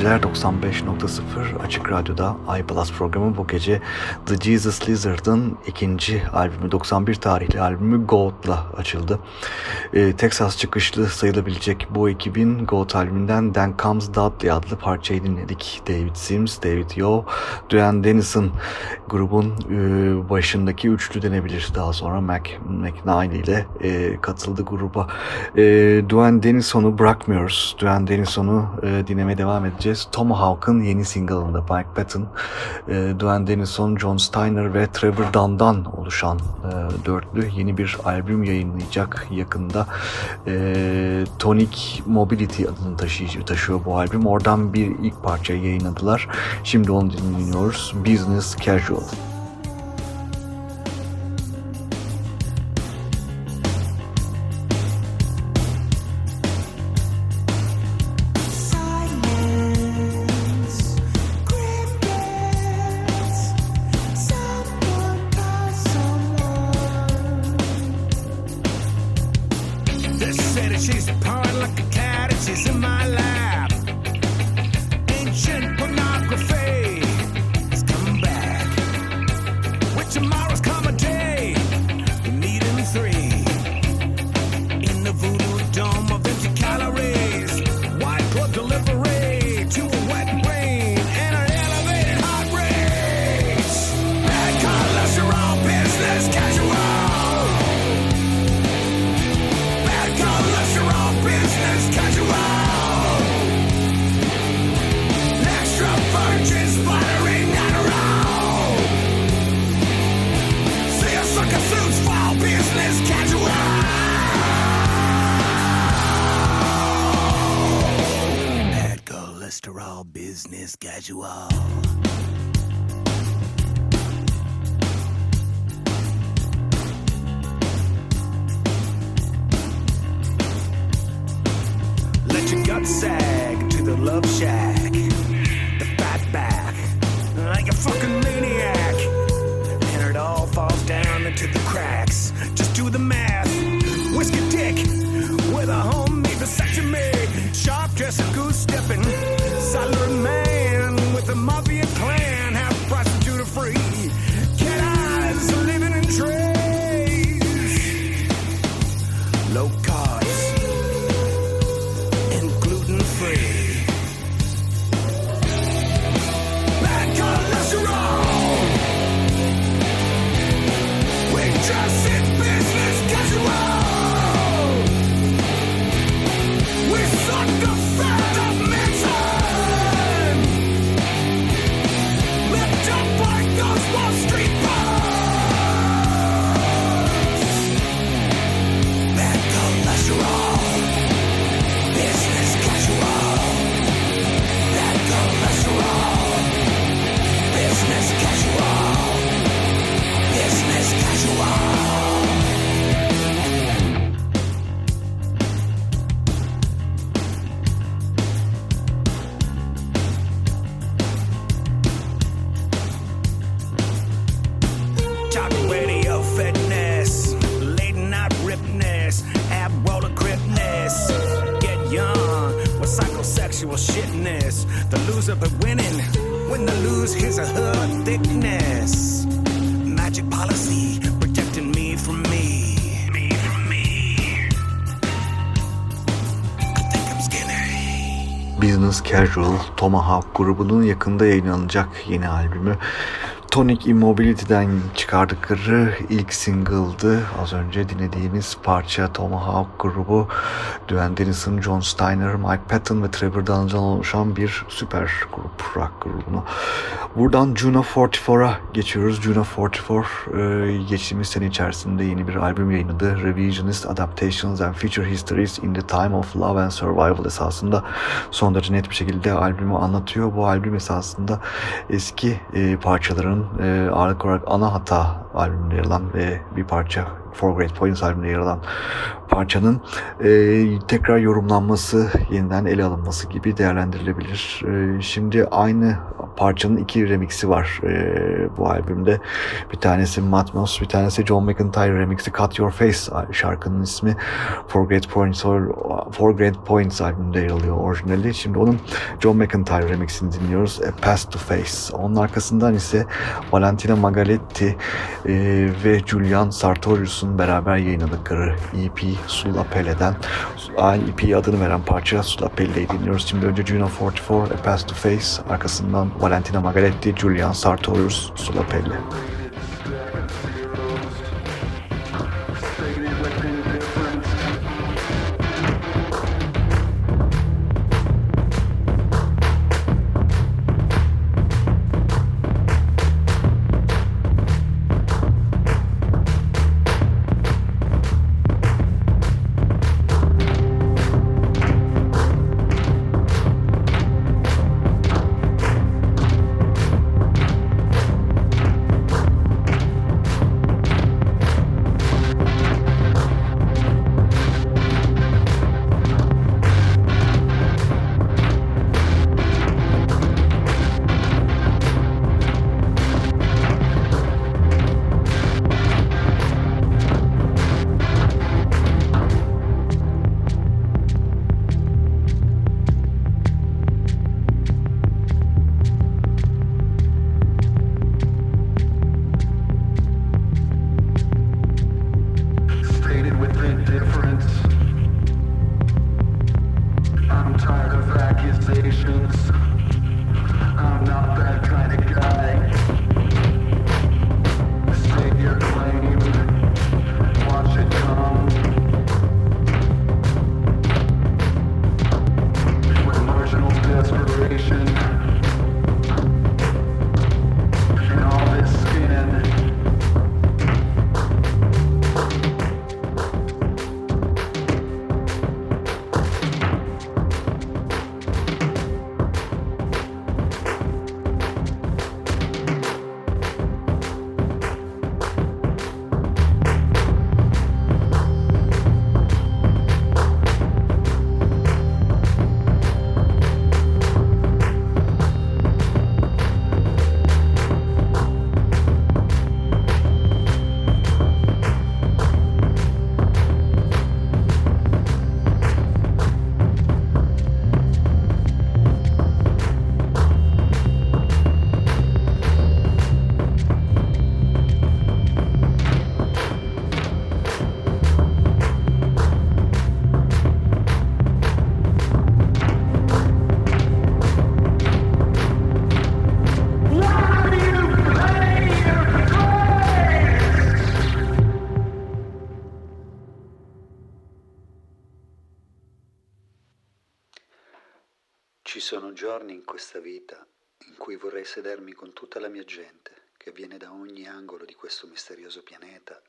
geceler 95.0 Açık Radyo'da iPlus programı bu gece The Jesus Lizard'ın ikinci albümü 91 tarihli albümü Goat'la açıldı. Ee, Texas çıkışlı sayılabilecek bu ekibin Goat albümünden Then Comes Dudley adlı parçayı dinledik. David Sims, David Yo, Duane Dennison grubun e, başındaki üçlü denebilir. Daha sonra Mac, McNally ile e, katıldı gruba. E, Duane Dennison'u bırakmıyoruz. Duane Dennison'u e, dinlemeye devam edeceğiz. Tomahawk'ın yeni single'ında Mike Patton, e, Duane Dennison, John Steiner ve Trevor Dunn'dan oluşan e, dörtlü yeni bir albüm yayınlayacak yakında. E, Tonic Mobility adını taşıyor, taşıyor bu albüm. Oradan bir ilk parça yayınladılar. Şimdi onu dinliyoruz. Business Casual. your gut sag to the love shack. Casual, Tomahawk grubunun yakında yayınlanacak yeni albümü Tonic Immobility'den çıkardıkları ilk single'dı. Az önce dinlediğimiz parça Tomahawk grubu Duane Dennison, John Steiner, Mike Patton ve Trevor Dunn'dan oluşan bir süper grup, rock grubunu. Buradan Juno 44'a geçiyoruz. Juno 44 e, geçtiğimiz sene içerisinde yeni bir albüm yayınladı. Revisionist Adaptations and Future Histories in the Time of Love and Survival esasında son derece net bir şekilde albümü anlatıyor. Bu albüm esasında eski e, parçaların e, ağırlık olarak ana hata albümünde yer alan ve bir parça Four Great Points albümünde yer alan parçanın e, tekrar yorumlanması, yeniden ele alınması gibi değerlendirilebilir. E, şimdi aynı parçanın iki remixi var e, bu albümde. Bir tanesi Matmos, bir tanesi John McIntyre remixi Cut Your Face şarkının ismi For Great Points For Great Points albümünde yer alıyor orijinali. Şimdi onun John McIntyre remixini dinliyoruz. A Pass to Face. Onun arkasından ise Valentina Magaletti e, ve Julian Sartorius'un beraber yayınladıkları EP Sulla Pele'den aynı EP adını veren parça Sulla Pele'yi dinliyoruz. Şimdi önce Juno 44, A Pass to Face, arkasından Valentina Magaletti, Julian Sartorius, Sulla Pelle. Questa vita in cui vorrei sedermi con tutta la mia gente che viene da ogni angolo di questo misterioso pianeta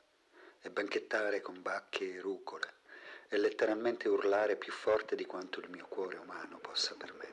e banchettare con bacche e rucole e letteralmente urlare più forte di quanto il mio cuore umano possa permettere.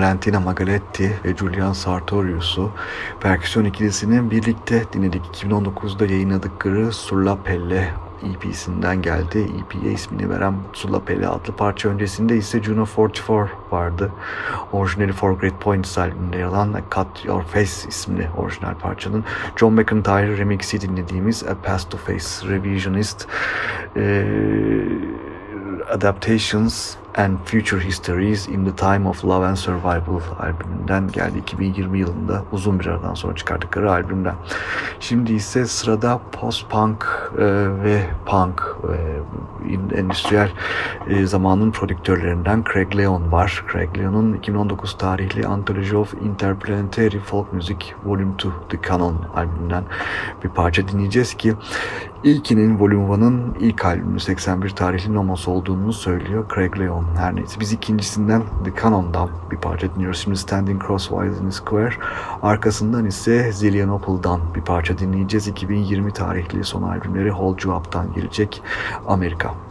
Valentina Magaletti ve Julian Sartorius'u perküsyon ikilisinin birlikte dinledik. 2019'da yayınladıkları Sulla Pelle EP'sinden geldi. EP'ye ismini veren Sulla Pelle adlı parça öncesinde ise Juno 44 vardı. Orijinali For Great Points albümünde yer alan Cut Your Face isimli orijinal parçanın John McIntyre remix'i dinlediğimiz A Past to Face Revisionist ee, Adaptations and Future Histories in the Time of Love and Survival albümünden geldi. 2020 yılında uzun bir aradan sonra çıkardıkları albümden. Şimdi ise sırada post-punk e, ve punk e, endüstriyel e, zamanın prodüktörlerinden Craig Leon var. Craig Leon'un 2019 tarihli Anthology of Interplanetary Folk Music Volume 2 The Canon albümünden bir parça dinleyeceğiz ki ilkinin Volume 1'ın ilk albümü 81 tarihli Nomos olduğunu söylüyor Craig Leon. Her neyse biz ikincisinden The Canon'dan bir parça dinliyoruz. Şimdi Standing Crosswise in Square. Arkasından ise Zillionople'dan bir parça dinleyeceğiz. 2020 tarihli son albümleri Hold You Up'tan gelecek Amerika.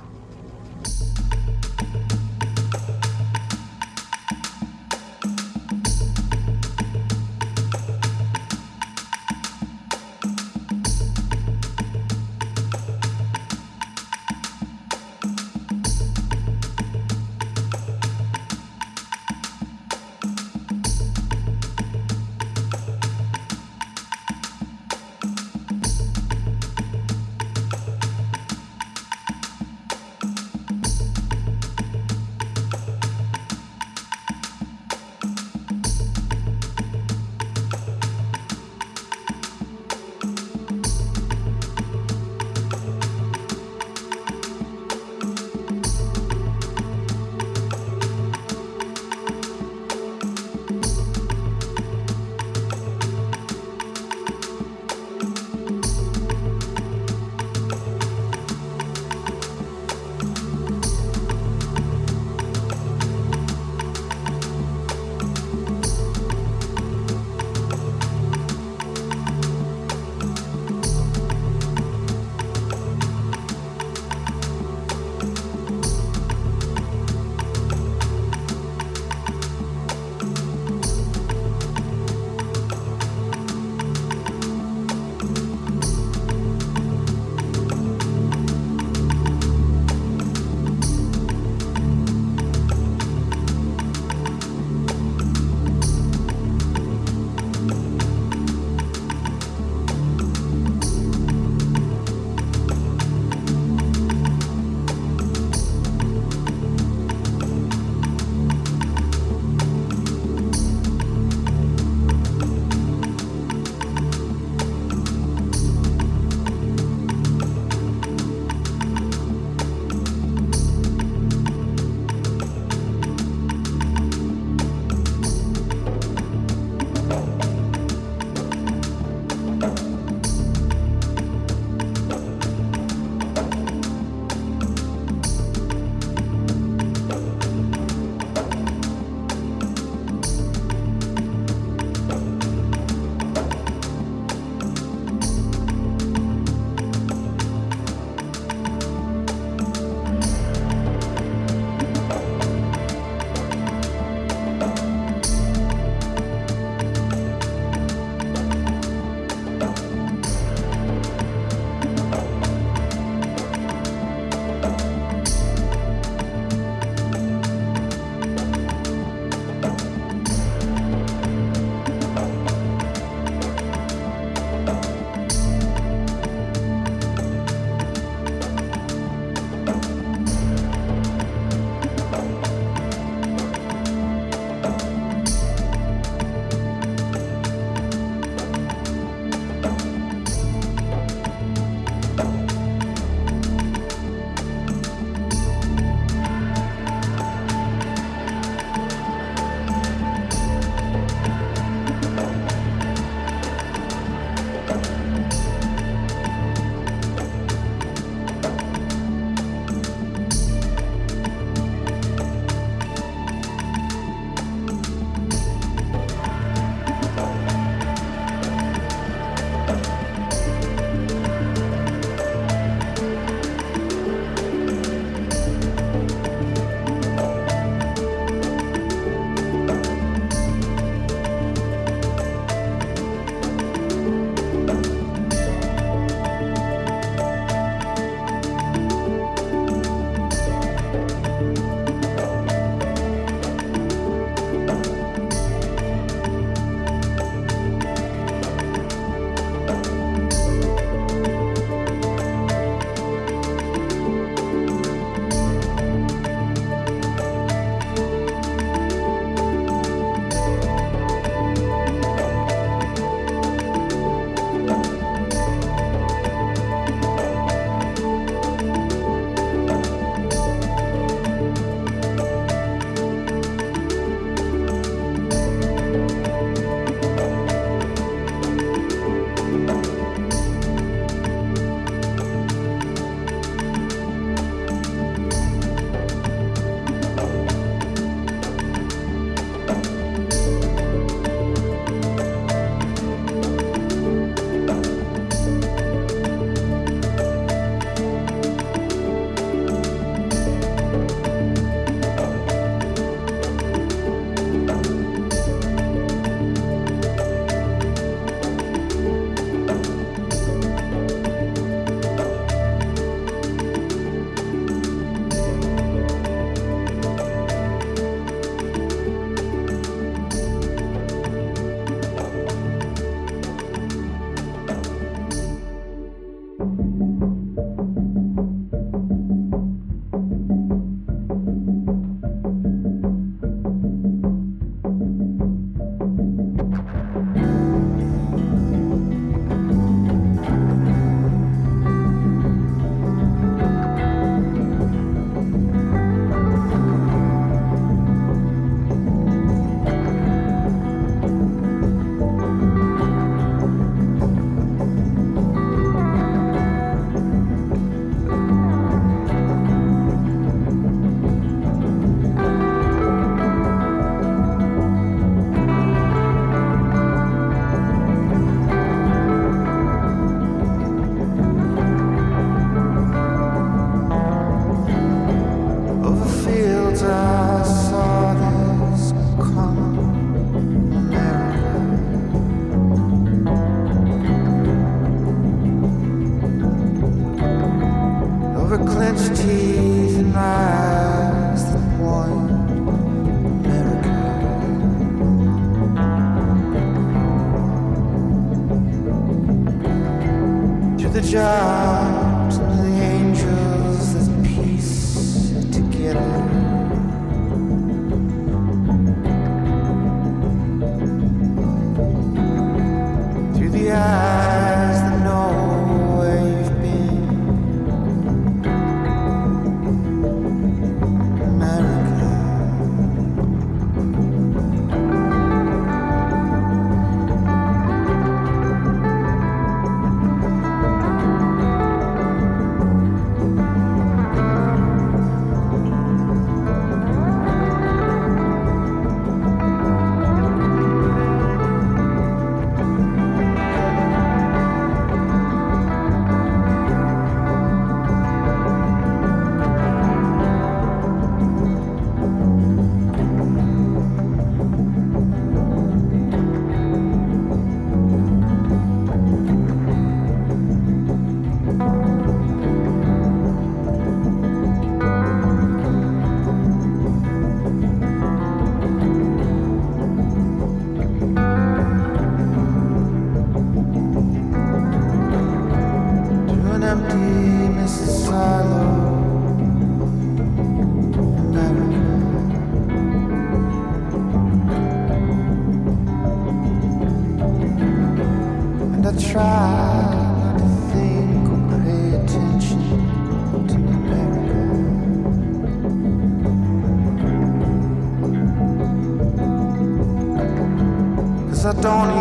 Don't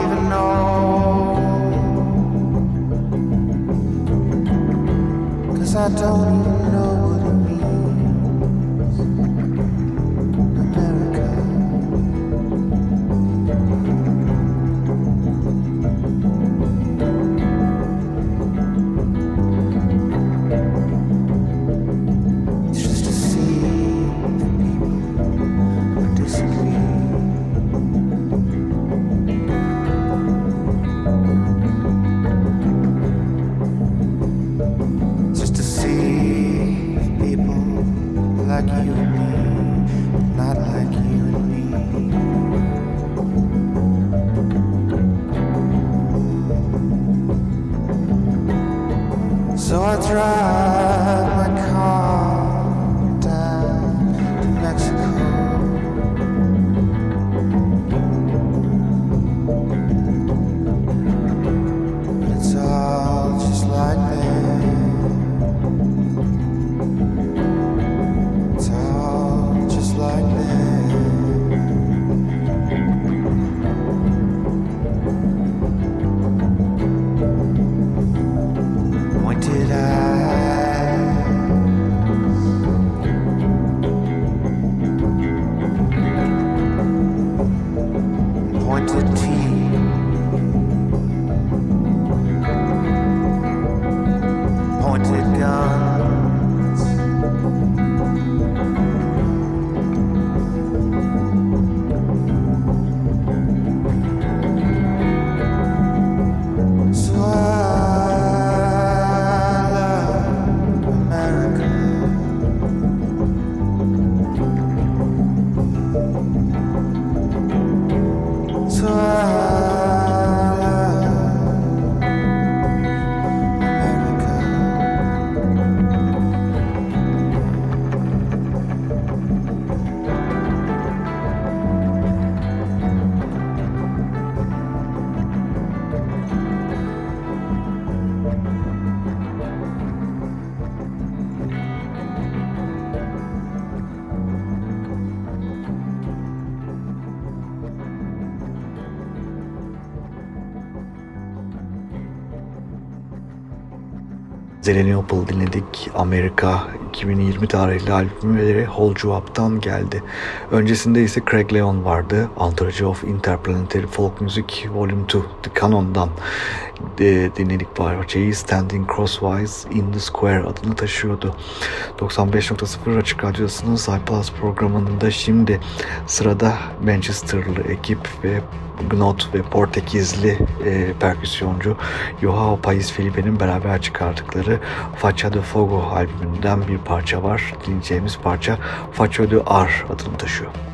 Zeleniopol dinledik. Amerika 2020 tarihli albümleri Hold You Up'tan geldi. Öncesinde ise Craig Leon vardı. Anthology of Interplanetary Folk Music Volume 2 The Canon'dan e, dinledik parçayı Standing Crosswise in the Square adını taşıyordu. 95.0 Açık Radyosu'nun iPlus programında şimdi sırada Manchester'lı ekip ve Gnot ve Portekizli e, perküsyoncu Joao Pais Felipe'nin beraber çıkardıkları Facha de Fogo albümünden bir parça var. Dinleyeceğimiz parça Facho de Ar adını taşıyor.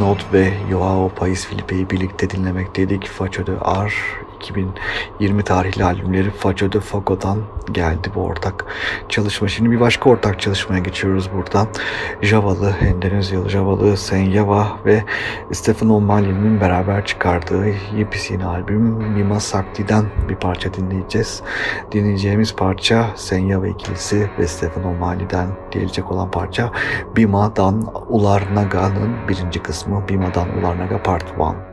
Gnot ve Joao Pais Filipe'yi birlikte dinlemekteydik. Facho de Ar 2020 tarihli albümleri Facho de Fago'dan geldi bu ortak çalışma. Şimdi bir başka ortak çalışmaya geçiyoruz buradan. Javalı, Endonezyalı Javalı Senyava ve Stefan O'Malley'nin beraber çıkardığı yepyeni albüm Mima Sakti'den bir parça dinleyeceğiz. Dinleyeceğimiz parça Senyava ikilisi ve Stefan O'Malley'den gelecek olan parça Bima'dan Ular Naga'nın birinci kısmı Bima'dan Ular Naga Part 1.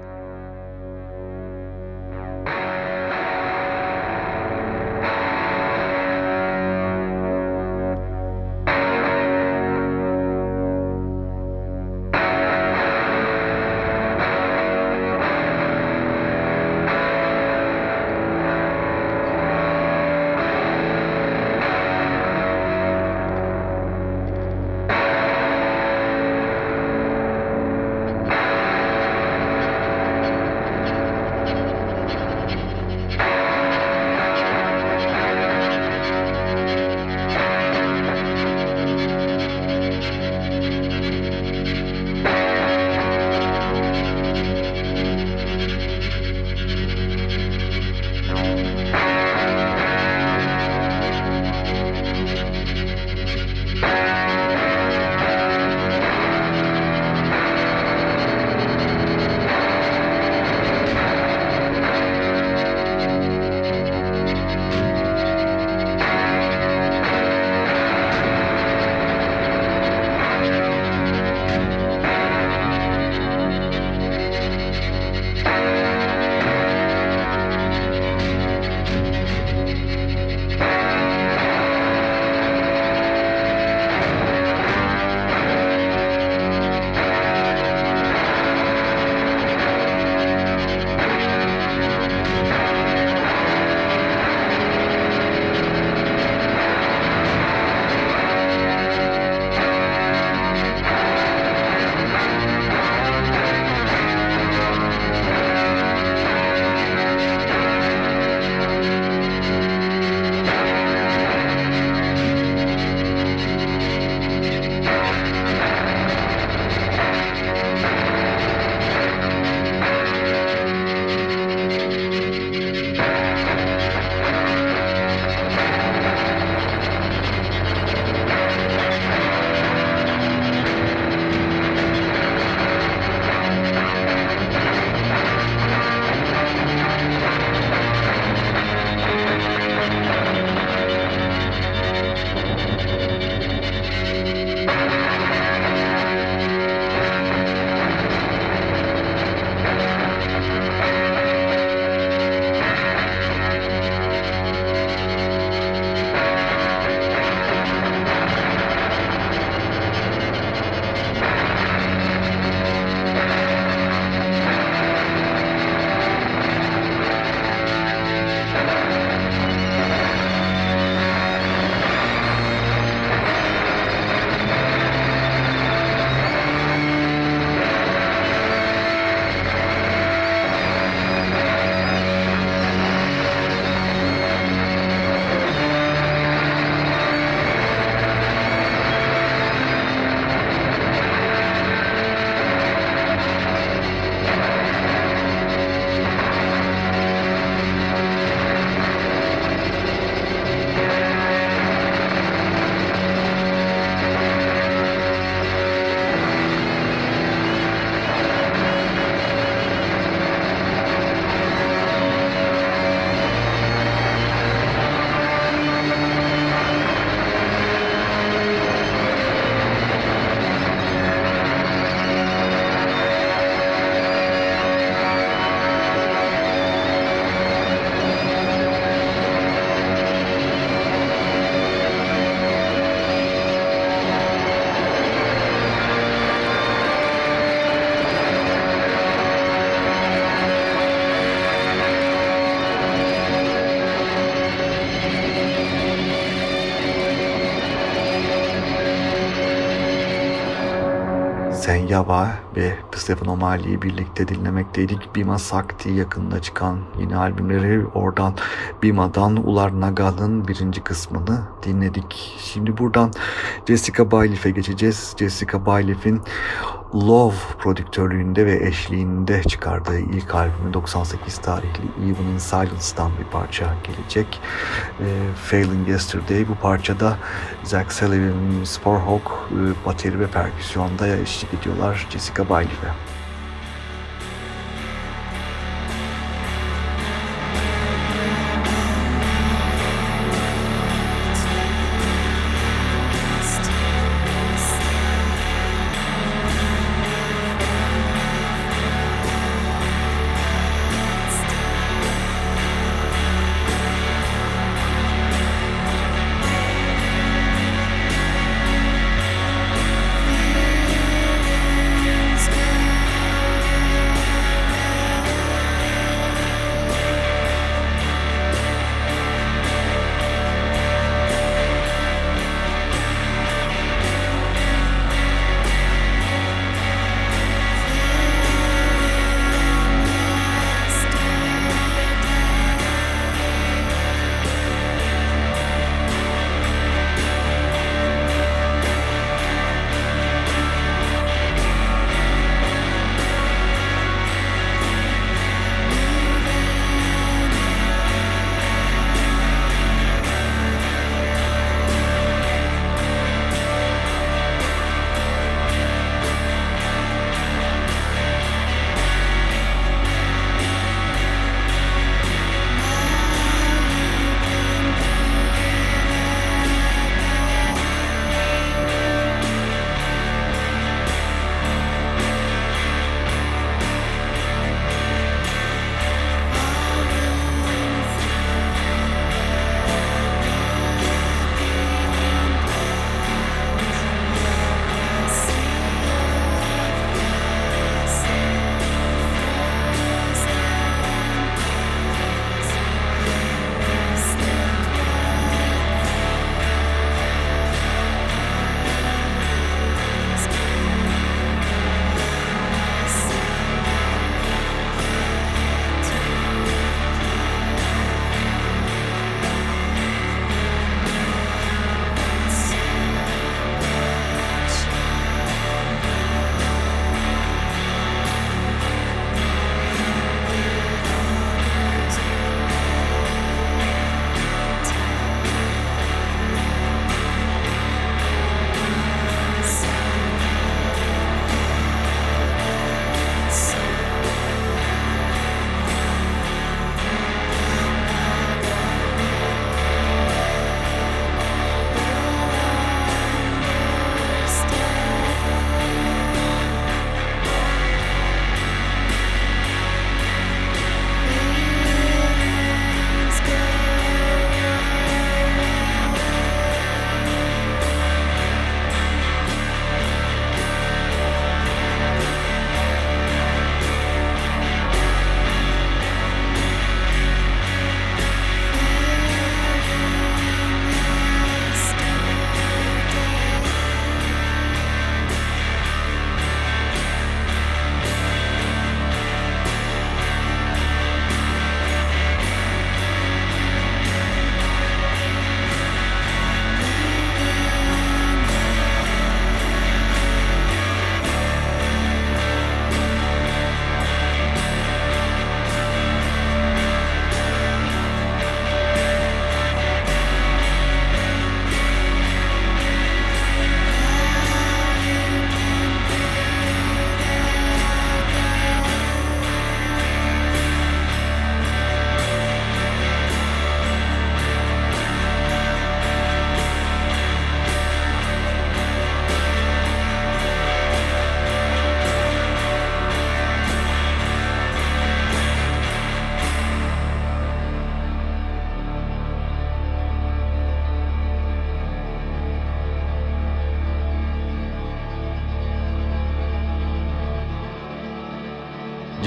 Yava ve Stefan O'Malley'i birlikte dinlemekteydik. Bima Sakti yakında çıkan yeni albümleri oradan Bima'dan Ular Naga'nın birinci kısmını dinledik. Şimdi buradan Jessica Bailiff'e geçeceğiz. Jessica Bailiff'in Love prodüktörlüğünde ve eşliğinde çıkardığı ilk albümü 98 tarihli Even in Silence'dan bir parça gelecek. E, Failing Yesterday bu parçada Zach Sullivan, Sporhawk, e, bateri ve perküsyonda eşlik ediyorlar Jessica Bailey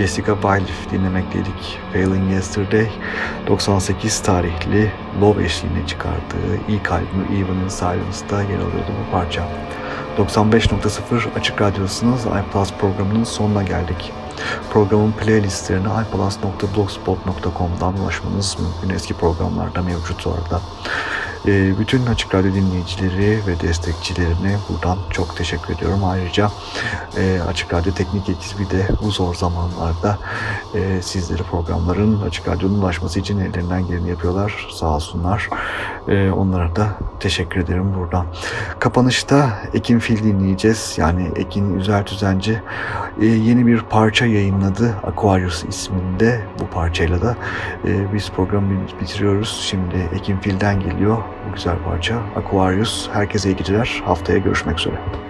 Jessica Biel dinlemekteydik. Failing Yesterday 98 tarihli Love eşliğinde çıkardığı ilk albümü Even in Silence'da yer alıyordu bu parça. 95.0 Açık Radyosu'nuz iPlus programının sonuna geldik. Programın playlistlerine iPlus.blogspot.com'dan ulaşmanız mümkün. Eski programlarda mevcut orada. E, bütün Açık Radyo dinleyicileri ve destekçilerine buradan çok teşekkür ediyorum. Ayrıca e, Açık Radyo teknik ekibi de bu zor zamanlarda e, sizlere programların Açık Radyo'nun ulaşması için ellerinden geleni yapıyorlar. Sağ olsunlar. E, onlara da teşekkür ederim buradan. Kapanışta Ekin Fil dinleyeceğiz. Yani Ekin Üzer Tüzenci e, yeni bir parça yayınladı. Aquarius isminde bu parçayla da biz programı bitiriyoruz. Şimdi Ekin Fil'den geliyor bu güzel parça. Aquarius. Herkese iyi geceler. Haftaya görüşmek üzere.